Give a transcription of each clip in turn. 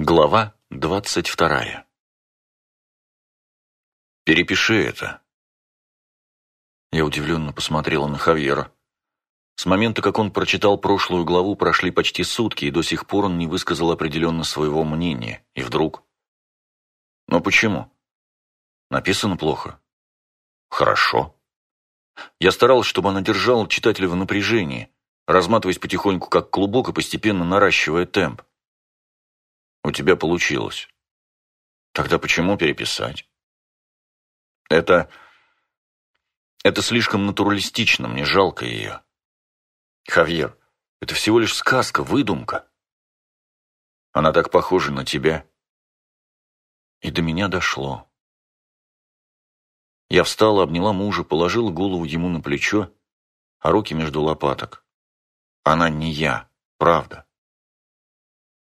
Глава двадцать вторая «Перепиши это». Я удивленно посмотрела на Хавьера. С момента, как он прочитал прошлую главу, прошли почти сутки, и до сих пор он не высказал определенно своего мнения. И вдруг... Но почему? Написано плохо. Хорошо. Я старался, чтобы она держала читателя в напряжении, разматываясь потихоньку как клубок и постепенно наращивая темп. У тебя получилось. Тогда почему переписать? Это... Это слишком натуралистично, мне жалко ее. Хавьер, это всего лишь сказка, выдумка. Она так похожа на тебя. И до меня дошло. Я встала, обняла мужа, положила голову ему на плечо, а руки между лопаток. Она не я, правда.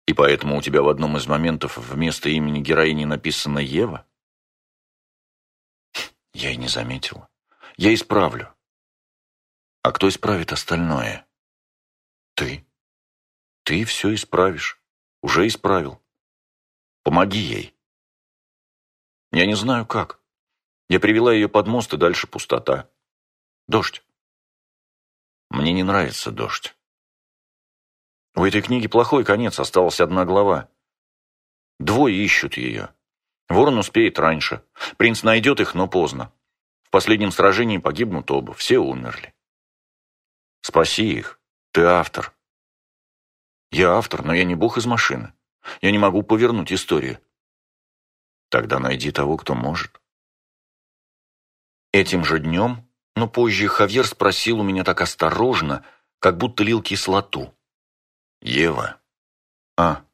И поэтому у тебя в одном из моментов вместо имени героини написано Ева? Я и не заметила. Я исправлю. А кто исправит остальное? Ты. Ты все исправишь. Уже исправил. Помоги ей. Я не знаю как. Я привела ее под мост, и дальше пустота. Дождь. Мне не нравится дождь. У этой книги плохой конец, осталась одна глава. Двое ищут ее. Ворон успеет раньше. Принц найдет их, но поздно. В последнем сражении погибнут оба, все умерли. Спаси их. Ты автор. Я автор, но я не бог из машины. Я не могу повернуть историю. Тогда найди того, кто может. Этим же днем, но позже Хавьер спросил у меня так осторожно, как будто лил кислоту. Ева. А.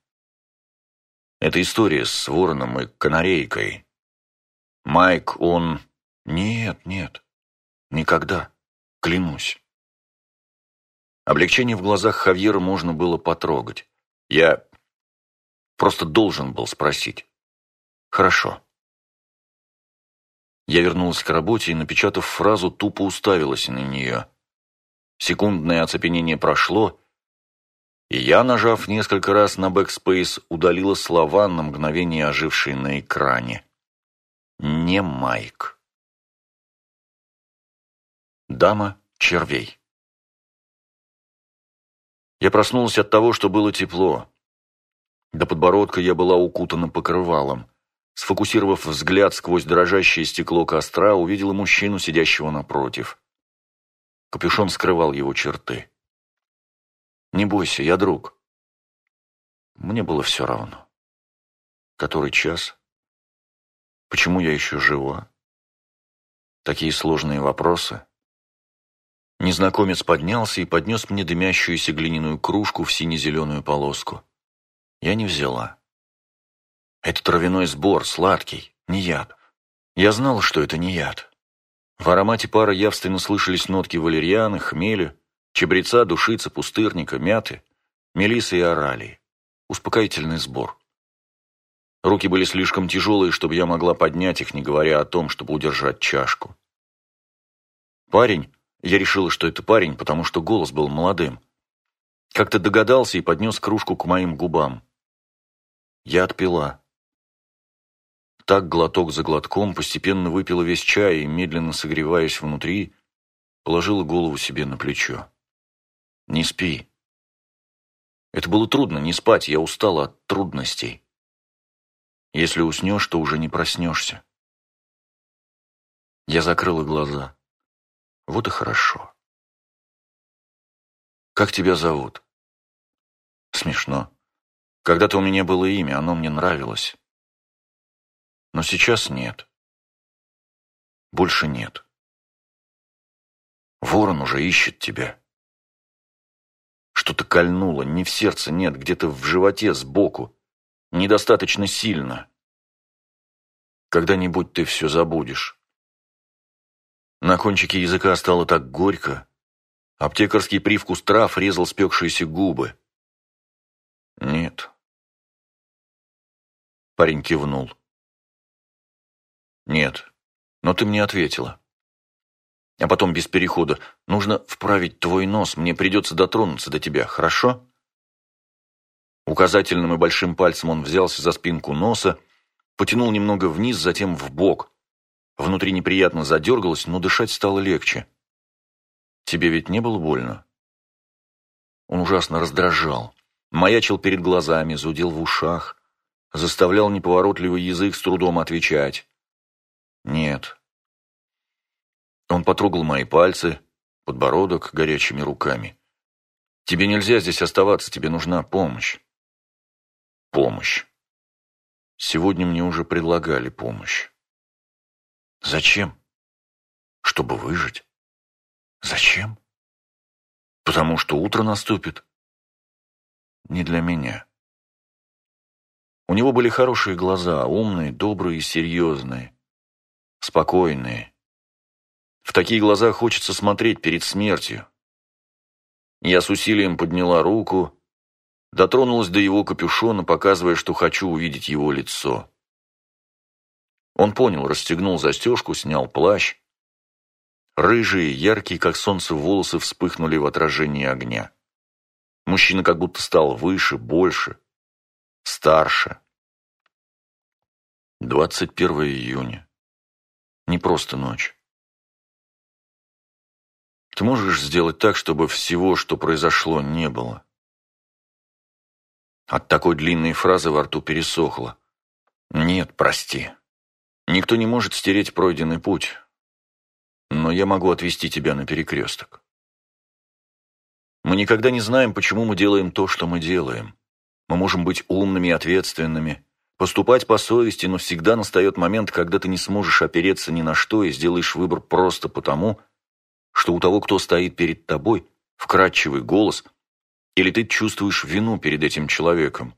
Это история с вороном и канарейкой. Майк, он... Нет, нет. Никогда. Клянусь. Облегчение в глазах Хавьера можно было потрогать. Я просто должен был спросить. Хорошо. Я вернулась к работе и, напечатав фразу, тупо уставилась на нее. Секундное оцепенение прошло, и я, нажав несколько раз на backspace, удалила слова, на мгновение ожившие на экране. Не Майк. Дама червей. Я проснулась от того, что было тепло. До подбородка я была укутана покрывалом. Сфокусировав взгляд сквозь дрожащее стекло костра, увидела мужчину, сидящего напротив. Капюшон скрывал его черты. Не бойся, я друг. Мне было все равно. Который час? Почему я еще жива? Такие сложные вопросы. Незнакомец поднялся и поднес мне дымящуюся глиняную кружку в сине-зеленую полоску. Я не взяла. Это травяной сбор, сладкий, не яд. Я знал, что это не яд. В аромате пара явственно слышались нотки валерьяны, хмеля, Чебреца, душица, пустырника, мяты, мелисы и оралии. Успокоительный сбор. Руки были слишком тяжелые, чтобы я могла поднять их, не говоря о том, чтобы удержать чашку. Парень, я решила, что это парень, потому что голос был молодым, как-то догадался и поднес кружку к моим губам. Я отпила. Так глоток за глотком постепенно выпила весь чай и, медленно согреваясь внутри, положила голову себе на плечо. Не спи. Это было трудно, не спать, я устала от трудностей. Если уснешь, то уже не проснешься. Я закрыла глаза. Вот и хорошо. Как тебя зовут? Смешно. Когда-то у меня было имя, оно мне нравилось. Но сейчас нет. Больше нет. Ворон уже ищет тебя. Что-то кольнуло, не в сердце, нет, где-то в животе, сбоку. Недостаточно сильно. Когда-нибудь ты все забудешь. На кончике языка стало так горько. Аптекарский привкус трав резал спекшиеся губы. Нет. Парень кивнул. Нет, но ты мне ответила. А потом без перехода. Нужно вправить твой нос, мне придется дотронуться до тебя, хорошо? Указательным и большим пальцем он взялся за спинку носа, потянул немного вниз, затем в бок. Внутри неприятно задергалось, но дышать стало легче. «Тебе ведь не было больно?» Он ужасно раздражал. Маячил перед глазами, зудел в ушах, заставлял неповоротливый язык с трудом отвечать. «Нет». Он потрогал мои пальцы, подбородок горячими руками. «Тебе нельзя здесь оставаться, тебе нужна помощь». «Помощь». Сегодня мне уже предлагали помощь. Зачем? Чтобы выжить. Зачем? Потому что утро наступит. Не для меня. У него были хорошие глаза, умные, добрые и серьезные. Спокойные. В такие глаза хочется смотреть перед смертью. Я с усилием подняла руку, дотронулась до его капюшона, показывая, что хочу увидеть его лицо. Он понял, расстегнул застежку, снял плащ. Рыжие, яркие, как солнце, волосы вспыхнули в отражении огня. Мужчина как будто стал выше, больше, старше. 21 июня. Не просто ночь. Ты можешь сделать так, чтобы всего, что произошло, не было? От такой длинной фразы во рту пересохло. Нет, прости. Никто не может стереть пройденный путь. Но я могу отвести тебя на перекресток. Мы никогда не знаем, почему мы делаем то, что мы делаем. Мы можем быть умными и ответственными, поступать по совести, но всегда настает момент, когда ты не сможешь опереться ни на что и сделаешь выбор просто потому, что у того, кто стоит перед тобой, вкрадчивый голос, или ты чувствуешь вину перед этим человеком.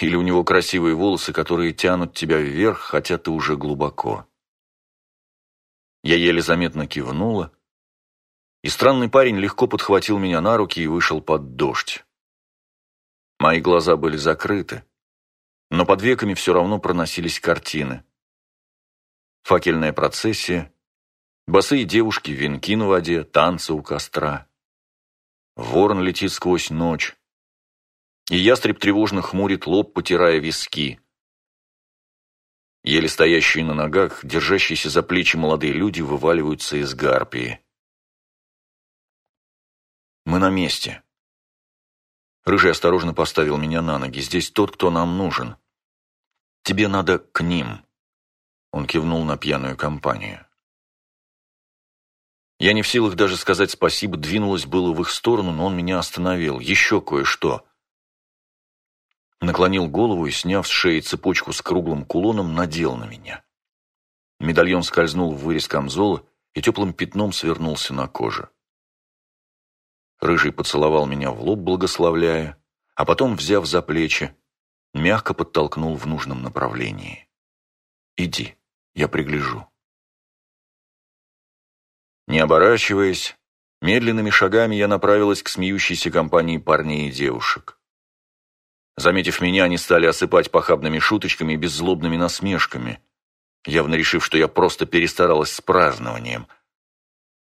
Или у него красивые волосы, которые тянут тебя вверх, хотя ты уже глубоко. Я еле заметно кивнула, и странный парень легко подхватил меня на руки и вышел под дождь. Мои глаза были закрыты, но под веками все равно проносились картины. Факельная процессия, босые девушки, венки на воде, танцы у костра. Ворон летит сквозь ночь, и ястреб тревожно хмурит лоб, потирая виски. Еле стоящие на ногах, держащиеся за плечи молодые люди вываливаются из гарпии. Мы на месте. Рыжий осторожно поставил меня на ноги. Здесь тот, кто нам нужен. Тебе надо к ним. Он кивнул на пьяную компанию. Я не в силах даже сказать спасибо, двинулась было в их сторону, но он меня остановил. Еще кое-что. Наклонил голову и, сняв с шеи цепочку с круглым кулоном, надел на меня. Медальон скользнул в вырез камзола и теплым пятном свернулся на коже. Рыжий поцеловал меня в лоб, благословляя, а потом, взяв за плечи, мягко подтолкнул в нужном направлении. «Иди, я пригляжу». Не оборачиваясь, медленными шагами я направилась к смеющейся компании парней и девушек. Заметив меня, они стали осыпать похабными шуточками и беззлобными насмешками, явно решив, что я просто перестаралась с празднованием.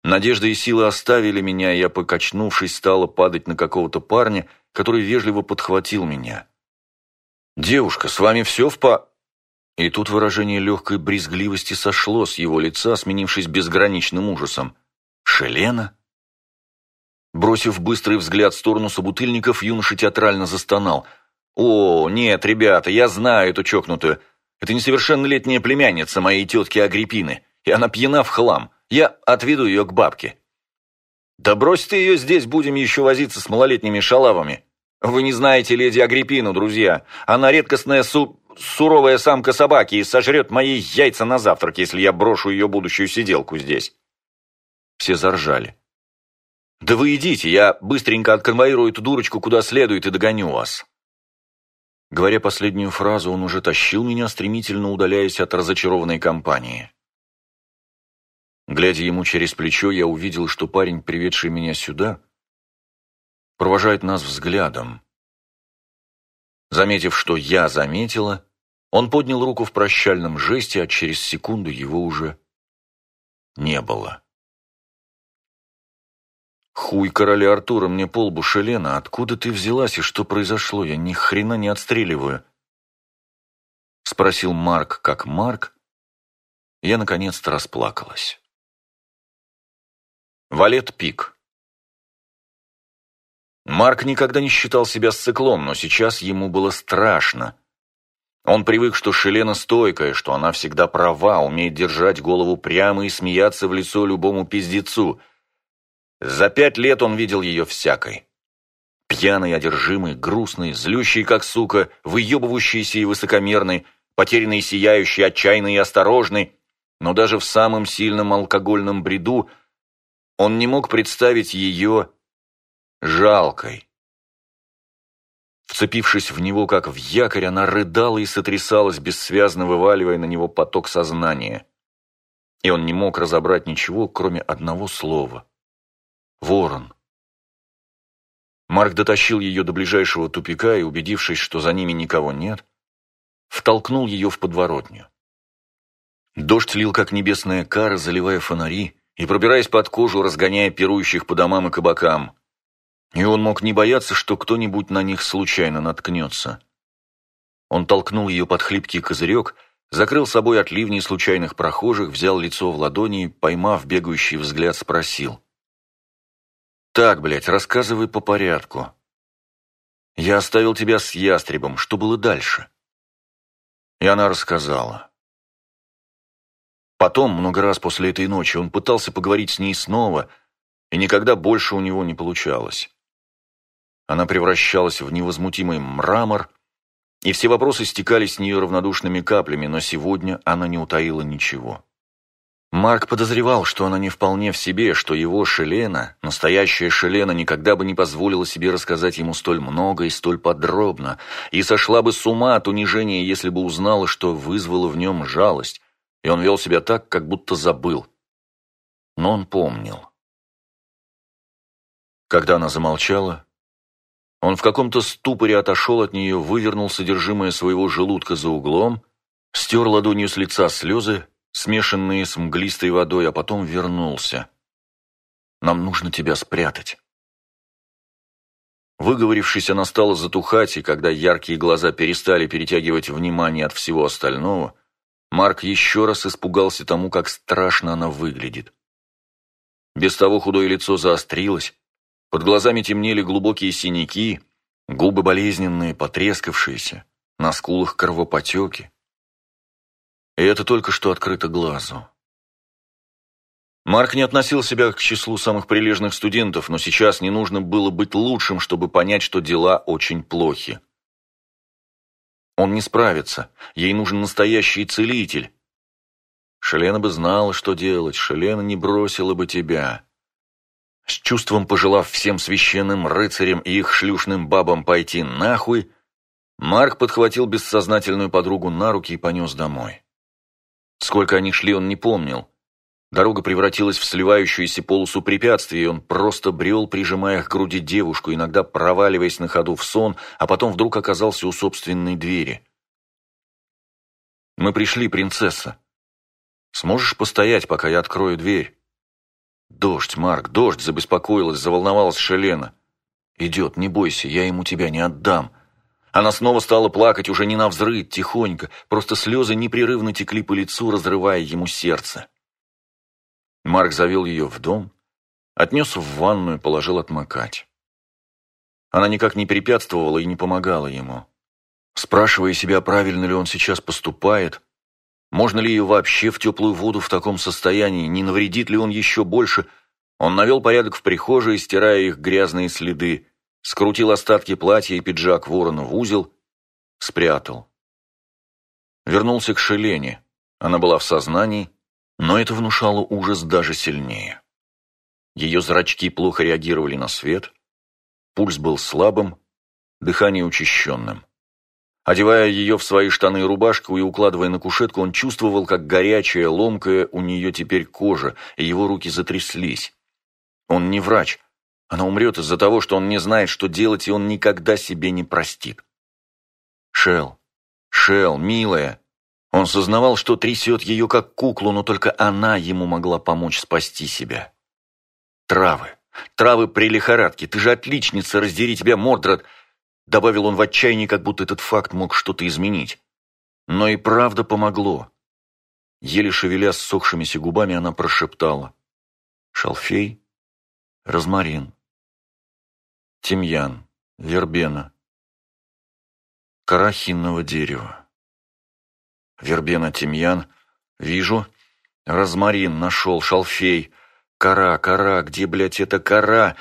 Надежда и силы оставили меня, и я, покачнувшись, стала падать на какого-то парня, который вежливо подхватил меня. «Девушка, с вами все в по...» И тут выражение легкой брезгливости сошло с его лица, сменившись безграничным ужасом. «Шелена?» Бросив быстрый взгляд в сторону собутыльников, юноша театрально застонал – «О, нет, ребята, я знаю эту чокнутую. Это несовершеннолетняя племянница моей тетки Агриппины, и она пьяна в хлам. Я отведу ее к бабке». «Да брось ты ее здесь, будем еще возиться с малолетними шалавами. Вы не знаете леди Агриппину, друзья. Она редкостная су... суровая самка собаки и сожрет мои яйца на завтрак, если я брошу ее будущую сиделку здесь». Все заржали. «Да вы идите, я быстренько отконвоирую эту дурочку куда следует и догоню вас». Говоря последнюю фразу, он уже тащил меня, стремительно удаляясь от разочарованной компании. Глядя ему через плечо, я увидел, что парень, приведший меня сюда, провожает нас взглядом. Заметив, что я заметила, он поднял руку в прощальном жесте, а через секунду его уже не было. Хуй короля Артура мне полбу, Шелена, откуда ты взялась и что произошло? Я ни хрена не отстреливаю. Спросил Марк, как Марк. Я наконец-то расплакалась. Валет Пик. Марк никогда не считал себя сциклом, но сейчас ему было страшно. Он привык, что Шелена стойкая, что она всегда права, умеет держать голову прямо и смеяться в лицо любому пиздецу. За пять лет он видел ее всякой. Пьяный, одержимый, грустный, злющий, как сука, выебывающийся и высокомерный, потерянный, сияющий, отчаянный и осторожный. Но даже в самом сильном алкогольном бреду он не мог представить ее жалкой. Вцепившись в него, как в якорь, она рыдала и сотрясалась, бессвязно вываливая на него поток сознания. И он не мог разобрать ничего, кроме одного слова. «Ворон». Марк дотащил ее до ближайшего тупика и, убедившись, что за ними никого нет, втолкнул ее в подворотню. Дождь лил, как небесная кара, заливая фонари и пробираясь под кожу, разгоняя пирующих по домам и кабакам. И он мог не бояться, что кто-нибудь на них случайно наткнется. Он толкнул ее под хлипкий козырек, закрыл собой от ливней случайных прохожих, взял лицо в ладони и, поймав бегающий взгляд, спросил. «Так, блядь, рассказывай по порядку. Я оставил тебя с ястребом. Что было дальше?» И она рассказала. Потом, много раз после этой ночи, он пытался поговорить с ней снова, и никогда больше у него не получалось. Она превращалась в невозмутимый мрамор, и все вопросы стекали с нее равнодушными каплями, но сегодня она не утаила ничего. Марк подозревал, что она не вполне в себе, что его Шелена, настоящая Шелена, никогда бы не позволила себе рассказать ему столь много и столь подробно, и сошла бы с ума от унижения, если бы узнала, что вызвало в нем жалость, и он вел себя так, как будто забыл. Но он помнил. Когда она замолчала, он в каком-то ступоре отошел от нее, вывернул содержимое своего желудка за углом, стер ладонью с лица слезы, смешанные с мглистой водой, а потом вернулся. «Нам нужно тебя спрятать». Выговорившись, она стала затухать, и когда яркие глаза перестали перетягивать внимание от всего остального, Марк еще раз испугался тому, как страшно она выглядит. Без того худое лицо заострилось, под глазами темнели глубокие синяки, губы болезненные, потрескавшиеся, на скулах кровопотеки. И это только что открыто глазу. Марк не относил себя к числу самых прилежных студентов, но сейчас не нужно было быть лучшим, чтобы понять, что дела очень плохи. Он не справится, ей нужен настоящий целитель. Шелена бы знала, что делать, Шелена не бросила бы тебя. С чувством пожелав всем священным рыцарям и их шлюшным бабам пойти нахуй, Марк подхватил бессознательную подругу на руки и понес домой. Сколько они шли, он не помнил. Дорога превратилась в сливающуюся полосу препятствий, и он просто брел, прижимая к груди девушку, иногда проваливаясь на ходу в сон, а потом вдруг оказался у собственной двери. «Мы пришли, принцесса. Сможешь постоять, пока я открою дверь?» «Дождь, Марк, дождь!» – забеспокоилась, заволновалась Шелена. «Идет, не бойся, я ему тебя не отдам». Она снова стала плакать, уже не на взрыв, тихонько, просто слезы непрерывно текли по лицу, разрывая ему сердце. Марк завел ее в дом, отнес в ванную, положил отмокать. Она никак не препятствовала и не помогала ему. Спрашивая себя, правильно ли он сейчас поступает, можно ли ее вообще в теплую воду в таком состоянии? Не навредит ли он еще больше? Он навел порядок в прихожей, стирая их грязные следы, скрутил остатки платья и пиджак ворона в узел, спрятал. Вернулся к Шелене. Она была в сознании, но это внушало ужас даже сильнее. Ее зрачки плохо реагировали на свет, пульс был слабым, дыхание учащенным. Одевая ее в свои штаны и рубашку и укладывая на кушетку, он чувствовал, как горячая, ломкая у нее теперь кожа, и его руки затряслись. Он не врач. Она умрет из-за того, что он не знает, что делать, и он никогда себе не простит. Шел, Шел, милая. Он сознавал, что трясет ее как куклу, но только она ему могла помочь спасти себя. Травы, Травы при лихорадке. Ты же отличница, раздери тебя, Мордред!» Добавил он в отчаянии, как будто этот факт мог что-то изменить. Но и правда помогло. Еле шевеля ссохшимися губами, она прошептала. «Шалфей, розмарин, тимьян, вербена, кора хинного дерева. Вербена, тимьян, вижу, розмарин, нашел, шалфей, кора, кора, где, блядь, эта кора?»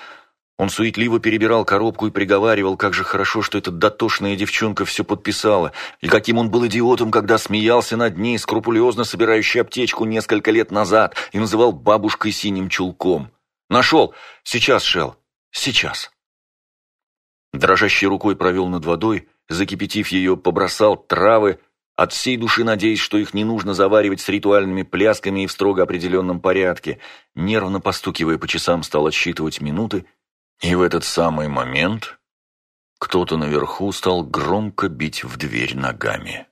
Он суетливо перебирал коробку и приговаривал, как же хорошо, что эта дотошная девчонка все подписала, и каким он был идиотом, когда смеялся над ней, скрупулезно собирающей аптечку несколько лет назад, и называл бабушкой синим чулком. «Нашел! Сейчас, Шел! Сейчас!» Дрожащей рукой провел над водой, закипятив ее, побросал травы, от всей души надеясь, что их не нужно заваривать с ритуальными плясками и в строго определенном порядке. Нервно постукивая по часам, стал отсчитывать минуты, и в этот самый момент кто-то наверху стал громко бить в дверь ногами.